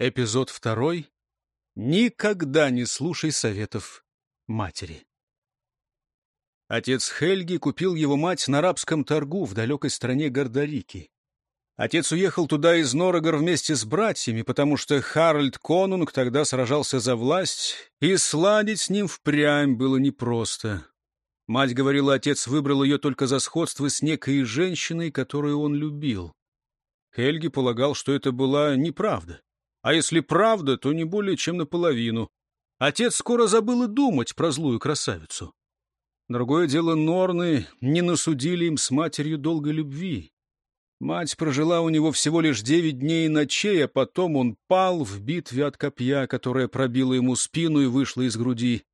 Эпизод второй. Никогда не слушай советов матери. Отец Хельги купил его мать на арабском торгу в далекой стране Гордарики. Отец уехал туда из Норогор вместе с братьями, потому что Харальд Конунг тогда сражался за власть, и сладить с ним впрямь было непросто. Мать говорила, отец выбрал ее только за сходство с некой женщиной, которую он любил. Хельги полагал, что это была неправда. А если правда, то не более чем наполовину. Отец скоро забыл и думать про злую красавицу. Другое дело, Норны не насудили им с матерью долгой любви. Мать прожила у него всего лишь девять дней и ночей, а потом он пал в битве от копья, которая пробила ему спину и вышла из груди.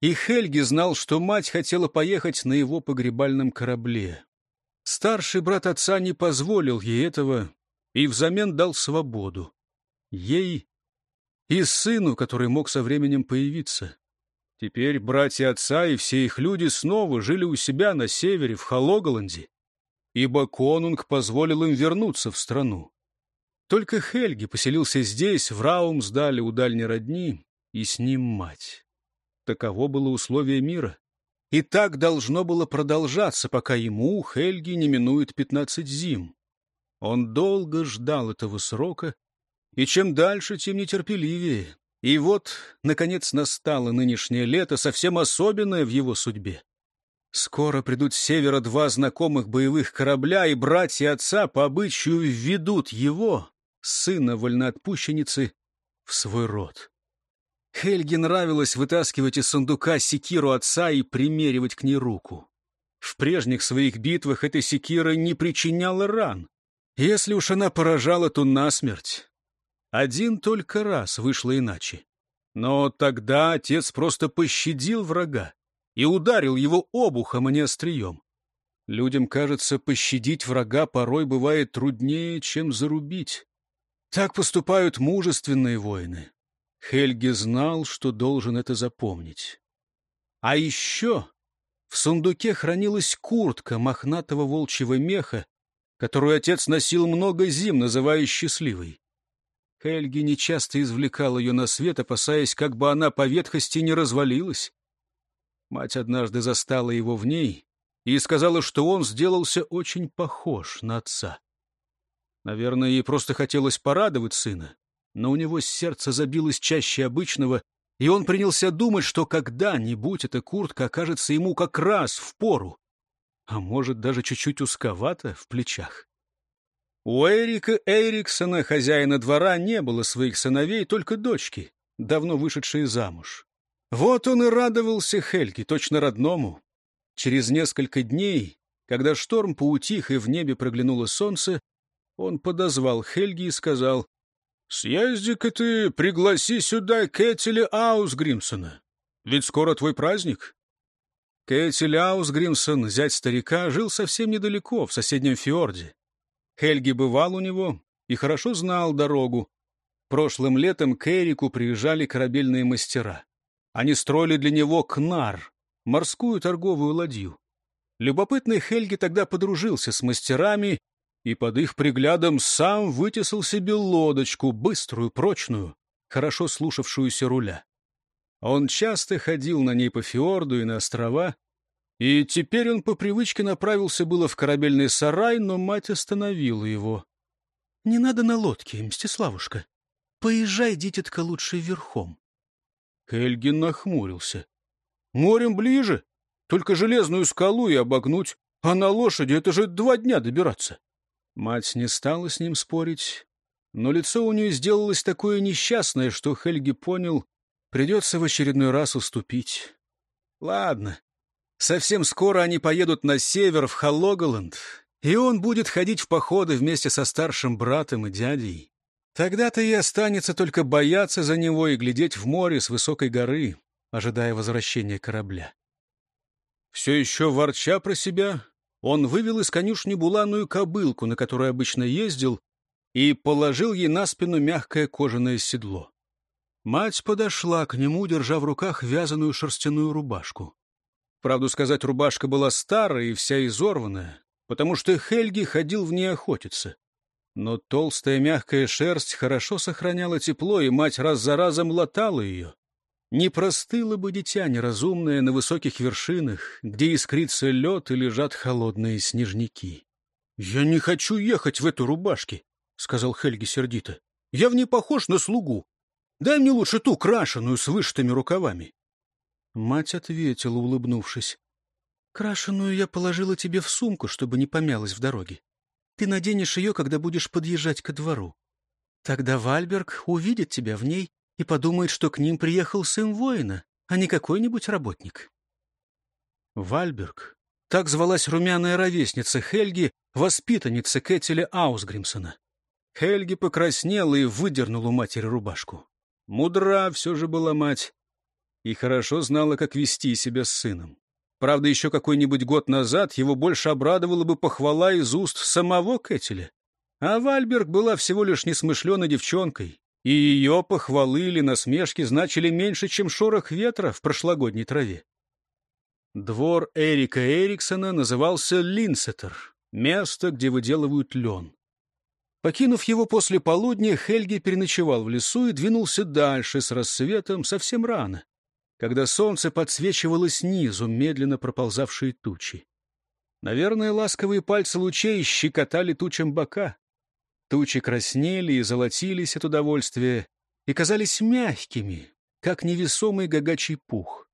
И Хельги знал, что мать хотела поехать на его погребальном корабле. Старший брат отца не позволил ей этого и взамен дал свободу. Ей и сыну, который мог со временем появиться. Теперь братья отца и все их люди снова жили у себя на севере, в Хологоланде, ибо конунг позволил им вернуться в страну. Только Хельги поселился здесь, в Раумсдале у дальней родни, и с ним мать. Таково было условие мира. И так должно было продолжаться, пока ему, Хельги, не минует пятнадцать зим. Он долго ждал этого срока, и чем дальше, тем нетерпеливее. И вот, наконец, настало нынешнее лето, совсем особенное в его судьбе. Скоро придут с севера два знакомых боевых корабля, и братья отца по обычаю введут его, сына вольноотпущенницы, в свой род. Хельге нравилось вытаскивать из сундука секиру отца и примеривать к ней руку. В прежних своих битвах эта секира не причиняла ран. Если уж она поражала, то насмерть. Один только раз вышло иначе. Но тогда отец просто пощадил врага и ударил его обухом, а не острием. Людям кажется, пощадить врага порой бывает труднее, чем зарубить. Так поступают мужественные воины. Хельги знал, что должен это запомнить. А еще в сундуке хранилась куртка мохнатого волчьего меха, которую отец носил много зим, называя счастливой. Хельги нечасто извлекал ее на свет, опасаясь, как бы она по ветхости не развалилась. Мать однажды застала его в ней и сказала, что он сделался очень похож на отца. Наверное, ей просто хотелось порадовать сына но у него сердце забилось чаще обычного, и он принялся думать, что когда-нибудь эта куртка окажется ему как раз в пору, а может, даже чуть-чуть узковато в плечах. У Эрика Эриксона, хозяина двора, не было своих сыновей, только дочки, давно вышедшие замуж. Вот он и радовался Хельге, точно родному. Через несколько дней, когда шторм поутих и в небе проглянуло солнце, он подозвал Хельги и сказал, Съезди-ка ты, пригласи сюда Кэтеля Аусгримсона. Ведь скоро твой праздник. Кэтель Аусгримсон, зять старика, жил совсем недалеко, в соседнем фьорде. Хельги бывал у него и хорошо знал дорогу. Прошлым летом к Эрику приезжали корабельные мастера. Они строили для него кнар, морскую торговую ладью. Любопытный Хельги тогда подружился с мастерами и под их приглядом сам вытесал себе лодочку, быструю, прочную, хорошо слушавшуюся руля. Он часто ходил на ней по фьорду и на острова, и теперь он по привычке направился было в корабельный сарай, но мать остановила его. — Не надо на лодке, Мстиславушка. Поезжай, дитятка, лучше верхом. Хельгин нахмурился. — Морем ближе, только железную скалу и обогнуть, а на лошади это же два дня добираться. Мать не стала с ним спорить, но лицо у нее сделалось такое несчастное, что Хельги понял, придется в очередной раз уступить. Ладно, совсем скоро они поедут на север, в Халлоголанд, и он будет ходить в походы вместе со старшим братом и дядей. Тогда-то и останется только бояться за него и глядеть в море с высокой горы, ожидая возвращения корабля. Все еще ворча про себя, он вывел из конюшни буланую кобылку, на которой обычно ездил, и положил ей на спину мягкое кожаное седло. Мать подошла к нему, держа в руках вязаную шерстяную рубашку. Правду сказать, рубашка была старая и вся изорванная, потому что Хельги ходил в ней охотиться. Но толстая мягкая шерсть хорошо сохраняла тепло, и мать раз за разом латала ее. Не простыло бы дитя неразумное на высоких вершинах, где искрится лед и лежат холодные снежники. — Я не хочу ехать в эту рубашке, — сказал Хельги сердито. — Я в ней похож на слугу. Дай мне лучше ту крашеную с вышитыми рукавами. Мать ответила, улыбнувшись. — Крашеную я положила тебе в сумку, чтобы не помялась в дороге. Ты наденешь ее, когда будешь подъезжать ко двору. Тогда Вальберг увидит тебя в ней и подумает, что к ним приехал сын воина, а не какой-нибудь работник. Вальберг. Так звалась румяная ровесница Хельги, воспитанница Кэтеля Аусгримсона. Хельги покраснела и выдернула у матери рубашку. Мудра все же была мать и хорошо знала, как вести себя с сыном. Правда, еще какой-нибудь год назад его больше обрадовала бы похвала из уст самого Кэтеля. А Вальберг была всего лишь несмышленой девчонкой, и ее похвалы или насмешки значили меньше, чем шорох ветра в прошлогодней траве. Двор Эрика Эриксона назывался Линсетер, место, где выделывают лен. Покинув его после полудня, Хельги переночевал в лесу и двинулся дальше с рассветом совсем рано когда солнце подсвечивало снизу медленно проползавшие тучи. Наверное, ласковые пальцы лучей щекотали тучам бока. Тучи краснели и золотились от удовольствия и казались мягкими, как невесомый гагачий пух.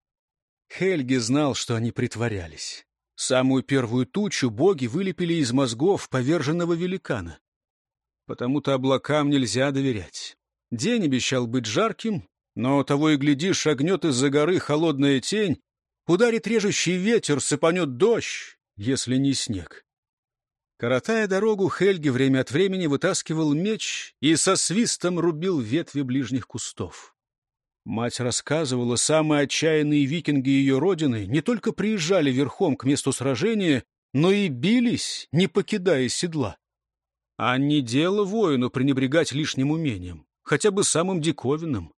Хельги знал, что они притворялись. Самую первую тучу боги вылепили из мозгов поверженного великана. Потому-то облакам нельзя доверять. День обещал быть жарким, но того и гляди, шагнет из-за горы холодная тень, ударит режущий ветер, сыпанет дождь, если не снег. Коротая дорогу, Хельги время от времени вытаскивал меч и со свистом рубил ветви ближних кустов. Мать рассказывала, самые отчаянные викинги ее родины не только приезжали верхом к месту сражения, но и бились, не покидая седла. А не дело воину пренебрегать лишним умением, хотя бы самым диковинным.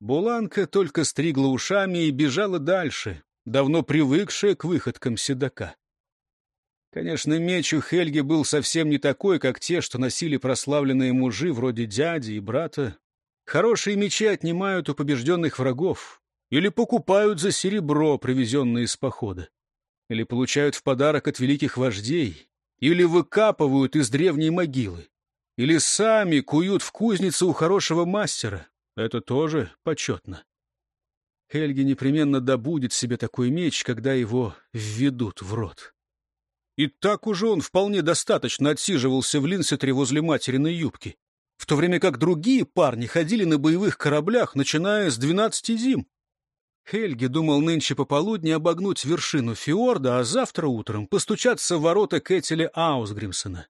Буланка только стригла ушами и бежала дальше, давно привыкшая к выходкам седока. Конечно, меч у Хельги был совсем не такой, как те, что носили прославленные мужи вроде дяди и брата. Хорошие мечи отнимают у побежденных врагов или покупают за серебро, привезенное из похода, или получают в подарок от великих вождей, или выкапывают из древней могилы, или сами куют в кузнице у хорошего мастера, это тоже почетно. Хельги непременно добудет себе такой меч, когда его введут в рот. И так уже он вполне достаточно отсиживался в Линсетре возле материной юбки, в то время как другие парни ходили на боевых кораблях, начиная с двенадцати зим. Хельги думал нынче пополудни обогнуть вершину фьорда, а завтра утром постучаться в ворота Кэтеля Аусгримсона.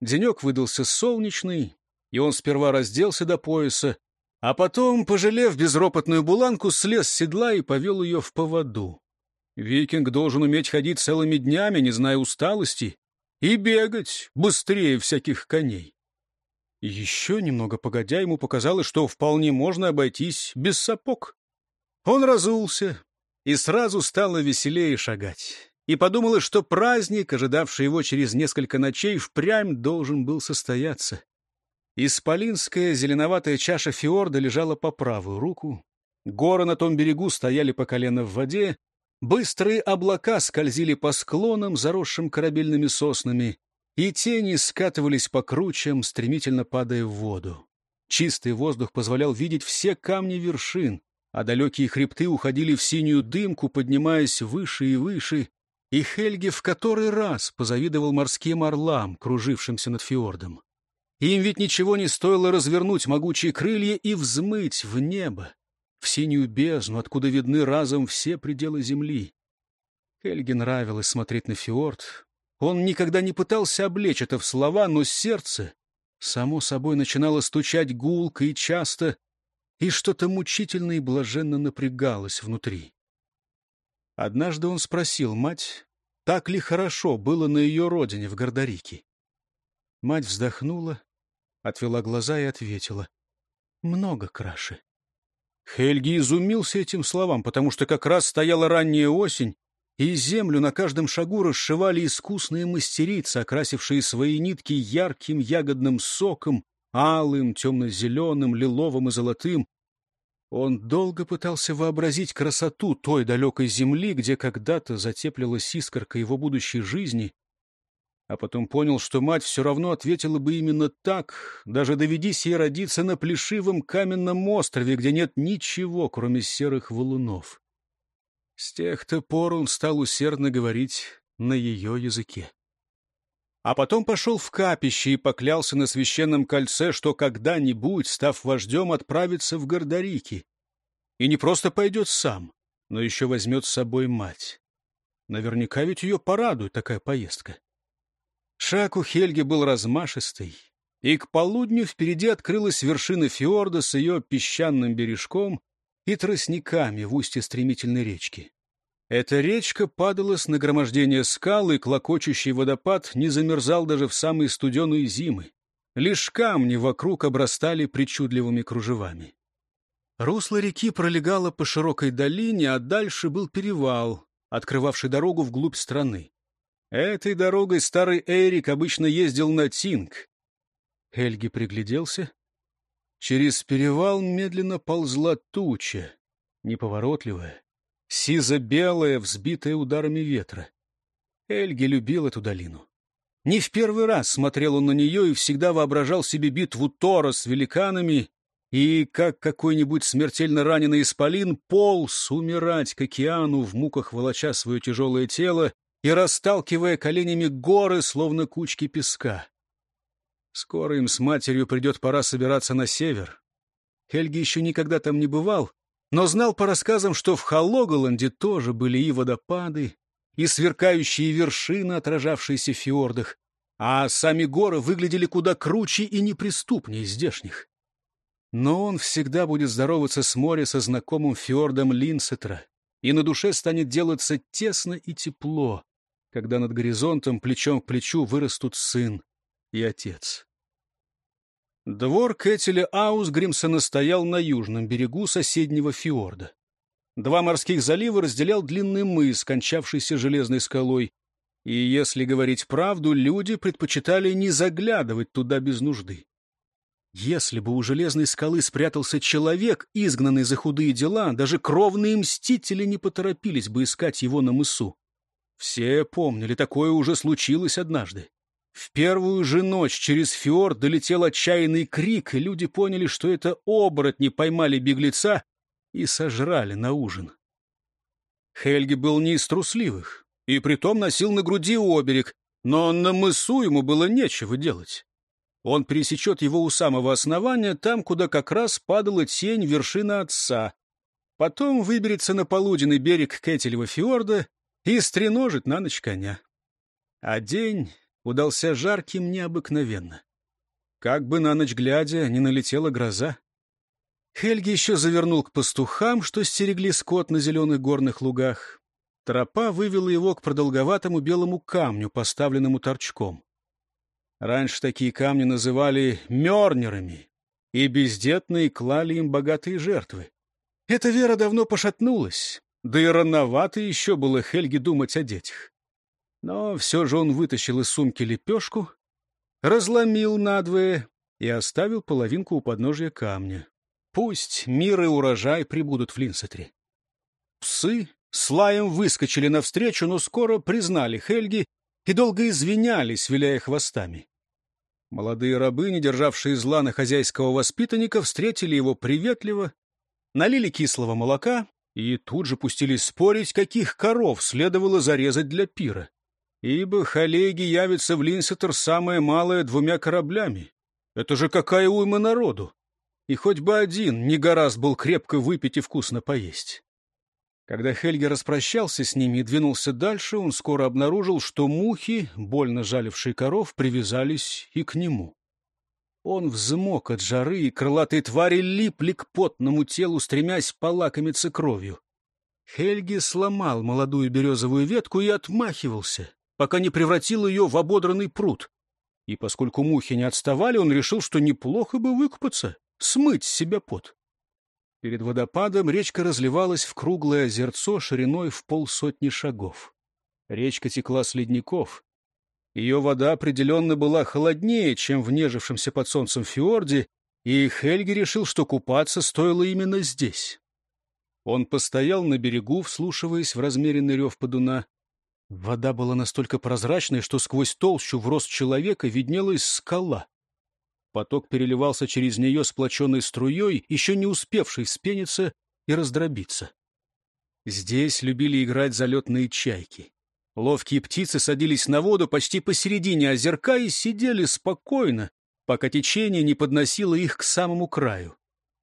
Денек выдался солнечный, и он сперва разделся до пояса, а потом, пожалев безропотную буланку, слез с седла и повел ее в поводу. Викинг должен уметь ходить целыми днями, не зная усталости, и бегать быстрее всяких коней. Еще немного погодя, ему показалось, что вполне можно обойтись без сапог. Он разулся, и сразу стало веселее шагать. И подумала, что праздник, ожидавший его через несколько ночей, впрямь должен был состояться. Исполинская зеленоватая чаша фьорда лежала по правую руку. Горы на том берегу стояли по колено в воде. Быстрые облака скользили по склонам, заросшим корабельными соснами, и тени скатывались по кручам, стремительно падая в воду. Чистый воздух позволял видеть все камни вершин, а далекие хребты уходили в синюю дымку, поднимаясь выше и выше, и Хельги в который раз позавидовал морским орлам, кружившимся над фьордом. Им ведь ничего не стоило развернуть могучие крылья и взмыть в небо, в синюю бездну, откуда видны разом все пределы земли. Хельге нравилось смотреть на фьорд. Он никогда не пытался облечь это в слова, но сердце, само собой, начинало стучать гулко и часто, и что-то мучительно и блаженно напрягалось внутри. Однажды он спросил мать, так ли хорошо было на ее родине в Гордарике. Мать вздохнула отвела глаза и ответила. «Много краше». Хельги изумился этим словам, потому что как раз стояла ранняя осень, и землю на каждом шагу расшивали искусные мастерицы, окрасившие свои нитки ярким ягодным соком, алым, темно-зеленым, лиловым и золотым. Он долго пытался вообразить красоту той далекой земли, где когда-то затеплилась искорка его будущей жизни, а потом понял, что мать все равно ответила бы именно так, даже доведись ей родиться на плешивом каменном острове, где нет ничего, кроме серых валунов. С тех-то пор он стал усердно говорить на ее языке. А потом пошел в капище и поклялся на священном кольце, что когда-нибудь, став вождем, отправится в Гордарики. И не просто пойдет сам, но еще возьмет с собой мать. Наверняка ведь ее порадует такая поездка. Шаг у Хельги был размашистый, и к полудню впереди открылась вершина фьорда с ее песчаным бережком и тростниками в устье стремительной речки. Эта речка падала с нагромождения скал, и клокочущий водопад не замерзал даже в самые студеные зимы. Лишь камни вокруг обрастали причудливыми кружевами. Русло реки пролегало по широкой долине, а дальше был перевал, открывавший дорогу вглубь страны. Этой дорогой старый Эрик обычно ездил на Тинг. Хельги пригляделся. Через перевал медленно ползла туча, неповоротливая, сизо-белая, взбитая ударами ветра. Эльги любил эту долину. Не в первый раз смотрел он на нее и всегда воображал себе битву Тора с великанами и, как какой-нибудь смертельно раненый исполин, полз умирать к океану, в муках волоча свое тяжелое тело, и расталкивая коленями горы, словно кучки песка. Скоро им с матерью придет пора собираться на север. Хельги еще никогда там не бывал, но знал по рассказам, что в Халоголанде тоже были и водопады, и сверкающие вершины, отражавшиеся в фьордах, а сами горы выглядели куда круче и неприступнее здешних. Но он всегда будет здороваться с моря со знакомым фьордом Линсетра, и на душе станет делаться тесно и тепло, когда над горизонтом плечом к плечу вырастут сын и отец. Двор Кэтеля Аусгримсона стоял на южном берегу соседнего фьорда. Два морских залива разделял длинный мыс, кончавшийся железной скалой, и, если говорить правду, люди предпочитали не заглядывать туда без нужды. Если бы у железной скалы спрятался человек, изгнанный за худые дела, даже кровные мстители не поторопились бы искать его на мысу. Все помнили, такое уже случилось однажды. В первую же ночь через фьорд долетел отчаянный крик, и люди поняли, что это оборотни поймали беглеца и сожрали на ужин. Хельги был не из трусливых, и притом носил на груди оберег, но на мысу ему было нечего делать. Он пересечет его у самого основания, там, куда как раз падала тень вершины отца. Потом выберется на полуденный берег Кэтелева фьорда и стреножит на ночь коня. А день удался жарким необыкновенно. Как бы на ночь глядя не налетела гроза. Хельги еще завернул к пастухам, что стерегли скот на зеленых горных лугах. Тропа вывела его к продолговатому белому камню, поставленному торчком. Раньше такие камни называли мёрнерами, и бездетные клали им богатые жертвы. Эта вера давно пошатнулась, да и рановато еще было Хельге думать о детях. Но все же он вытащил из сумки лепешку, разломил надвое и оставил половинку у подножия камня. Пусть мир и урожай прибудут в Линсетре. Псы с лаем выскочили навстречу, но скоро признали Хельги и долго извинялись, виляя хвостами. Молодые рабы, не державшие зла на хозяйского воспитанника, встретили его приветливо, налили кислого молока и тут же пустились спорить, каких коров следовало зарезать для пира. Ибо Халейги явится в Линсетер самое малое двумя кораблями. Это же какая уйма народу! И хоть бы один не гораздо был крепко выпить и вкусно поесть. Когда Хельги распрощался с ними и двинулся дальше, он скоро обнаружил, что мухи, больно жалившие коров, привязались и к нему. Он взмок от жары, и крылатые твари липли к потному телу, стремясь полакомиться кровью. Хельги сломал молодую березовую ветку и отмахивался, пока не превратил ее в ободранный пруд. И поскольку мухи не отставали, он решил, что неплохо бы выкупаться, смыть с себя пот. Перед водопадом речка разливалась в круглое озерцо шириной в полсотни шагов. Речка текла с ледников. Ее вода определенно была холоднее, чем в нежившемся под солнцем фьорде, и Хельги решил, что купаться стоило именно здесь. Он постоял на берегу, вслушиваясь в размеренный рев подуна. Вода была настолько прозрачной, что сквозь толщу в рост человека виднелась скала. Поток переливался через нее сплоченной струей, еще не успевшей вспениться и раздробиться. Здесь любили играть залетные чайки. Ловкие птицы садились на воду почти посередине озерка и сидели спокойно, пока течение не подносило их к самому краю.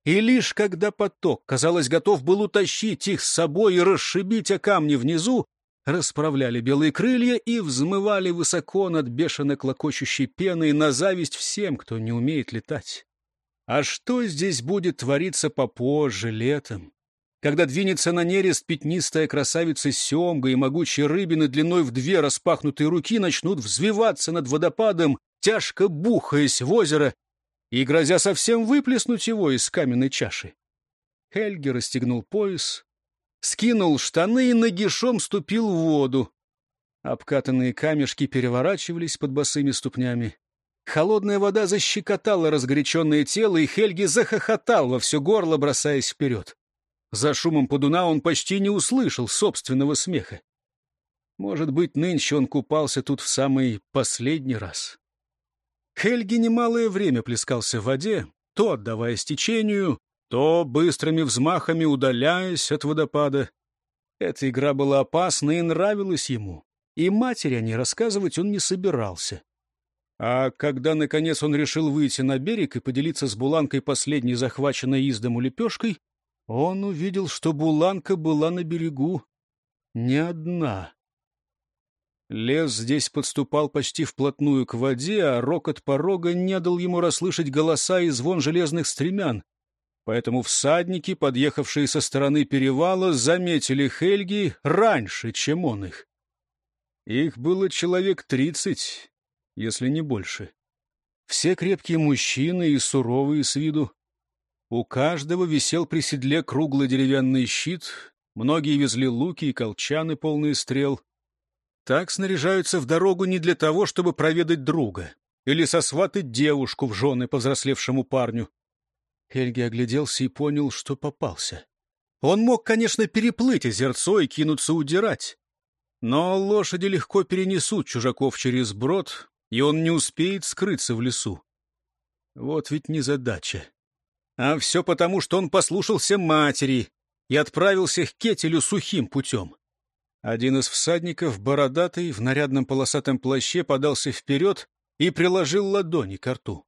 И лишь когда поток, казалось, готов был утащить их с собой и расшибить о камни внизу, расправляли белые крылья и взмывали высоко над бешено клокочущей пеной на зависть всем, кто не умеет летать. А что здесь будет твориться попозже, летом? Когда двинется на нерест пятнистая красавица семга и могучие рыбины длиной в две распахнутые руки начнут взвиваться над водопадом, тяжко бухаясь в озеро и грозя совсем выплеснуть его из каменной чаши. Хельги расстегнул пояс, скинул штаны и нагишом ступил в воду. Обкатанные камешки переворачивались под босыми ступнями. Холодная вода защекотала разгоряченное тело, и Хельги захохотал во все горло, бросаясь вперед. За шумом подуна он почти не услышал собственного смеха. Может быть, нынче он купался тут в самый последний раз. Хельги немалое время плескался в воде, то отдаваясь течению, то быстрыми взмахами удаляясь от водопада. Эта игра была опасна и нравилась ему, и матери о ней рассказывать он не собирался. А когда, наконец, он решил выйти на берег и поделиться с Буланкой последней захваченной из дому лепешкой, он увидел, что Буланка была на берегу не одна. Лес здесь подступал почти вплотную к воде, а рокот порога не дал ему расслышать голоса и звон железных стремян. Поэтому всадники, подъехавшие со стороны перевала, заметили Хельги раньше, чем он их. Их было человек тридцать, если не больше. Все крепкие мужчины и суровые с виду. У каждого висел при седле круглый деревянный щит, многие везли луки и колчаны, полные стрел. Так снаряжаются в дорогу не для того, чтобы проведать друга или сосватать девушку в жены повзрослевшему парню. Хельги огляделся и понял, что попался. Он мог, конечно, переплыть озерцо и кинуться удирать. Но лошади легко перенесут чужаков через брод, и он не успеет скрыться в лесу. Вот ведь незадача. А все потому, что он послушался матери и отправился к Кетелю сухим путем. Один из всадников, бородатый, в нарядном полосатом плаще, подался вперед и приложил ладони к рту.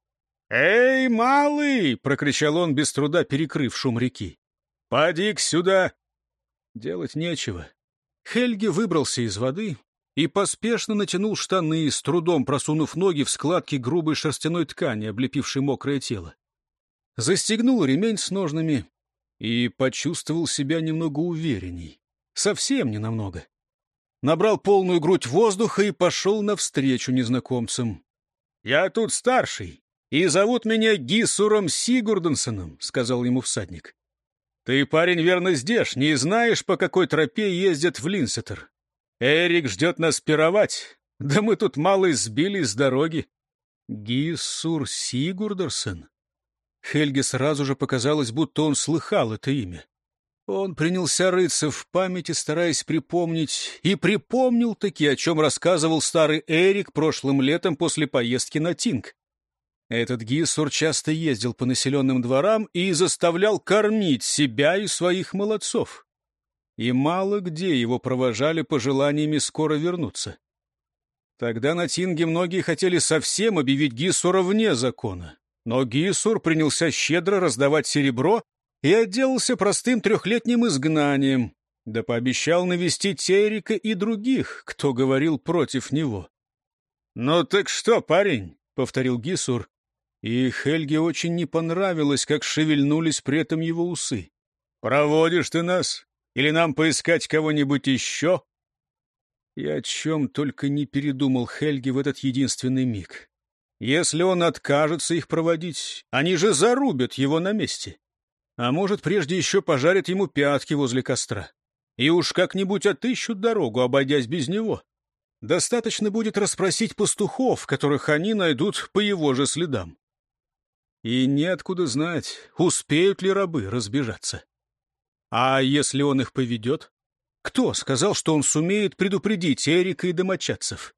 «Эй, малый!» — прокричал он, без труда перекрыв шум реки. «Поди-ка сюда!» Делать нечего. Хельги выбрался из воды и поспешно натянул штаны, с трудом просунув ноги в складки грубой шерстяной ткани, облепившей мокрое тело застегнул ремень с ножными и почувствовал себя немного уверенней. Совсем не намного. Набрал полную грудь воздуха и пошел навстречу незнакомцам. — Я тут старший, и зовут меня Гисуром Сигурденсоном, — сказал ему всадник. — Ты, парень, верно здешний и знаешь, по какой тропе ездят в Линсетер. Эрик ждет нас пировать, да мы тут мало сбились с дороги. — Гисур Сигурдерсон? Хельге сразу же показалось, будто он слыхал это имя. Он принялся рыться в памяти, стараясь припомнить, и припомнил таки, о чем рассказывал старый Эрик прошлым летом после поездки на Тинг. Этот Гиссур часто ездил по населенным дворам и заставлял кормить себя и своих молодцов. И мало где его провожали пожеланиями скоро вернуться. Тогда на Тинге многие хотели совсем объявить Гиссура вне закона. Но Гисур принялся щедро раздавать серебро и отделался простым трехлетним изгнанием, да пообещал навестить Терика и других, кто говорил против него. — Ну так что, парень? — повторил Гисур, и Хельге очень не понравилось, как шевельнулись при этом его усы. — Проводишь ты нас? Или нам поискать кого-нибудь еще? И о чем только не передумал Хельги в этот единственный миг. Если он откажется их проводить, они же зарубят его на месте. А может, прежде еще пожарят ему пятки возле костра. И уж как-нибудь отыщут дорогу, обойдясь без него. Достаточно будет расспросить пастухов, которых они найдут по его же следам. И неоткуда знать, успеют ли рабы разбежаться. А если он их поведет? Кто сказал, что он сумеет предупредить Эрика и домочадцев?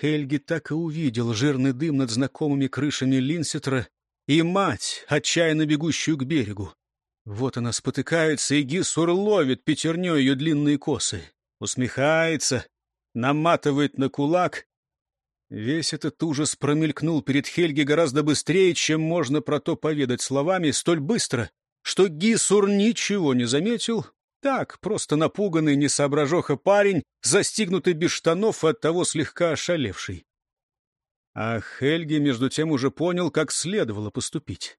Хельги так и увидел жирный дым над знакомыми крышами Линсетра и мать, отчаянно бегущую к берегу. Вот она спотыкается, и Гиссур ловит пятерней ее длинные косы. Усмехается, наматывает на кулак. Весь этот ужас промелькнул перед Хельги гораздо быстрее, чем можно про то поведать словами, столь быстро, что Гисур ничего не заметил. Так, просто напуганный несоображоха парень, застигнутый без штанов и оттого слегка ошалевший. А Хельги, между тем, уже понял, как следовало поступить.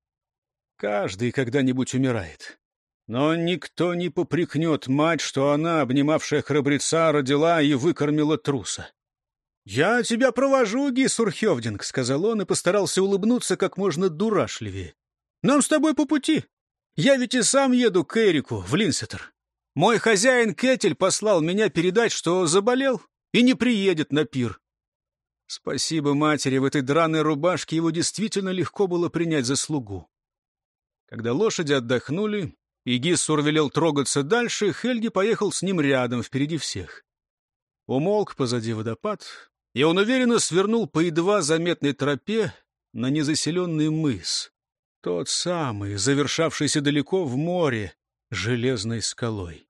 Каждый когда-нибудь умирает. Но никто не попрекнет мать, что она, обнимавшая храбреца, родила и выкормила труса. «Я тебя провожу, Гисур Хевдинг», — сказал он и постарался улыбнуться как можно дурашливее. «Нам с тобой по пути. Я ведь и сам еду к Эрику в Линсетер. Мой хозяин Кетель послал меня передать, что заболел и не приедет на пир». Спасибо матери, в этой драной рубашке его действительно легко было принять за слугу. Когда лошади отдохнули, и Гиссур велел трогаться дальше, Хельги поехал с ним рядом, впереди всех. Умолк позади водопад, и он уверенно свернул по едва заметной тропе на незаселенный мыс, тот самый, завершавшийся далеко в море железной скалой.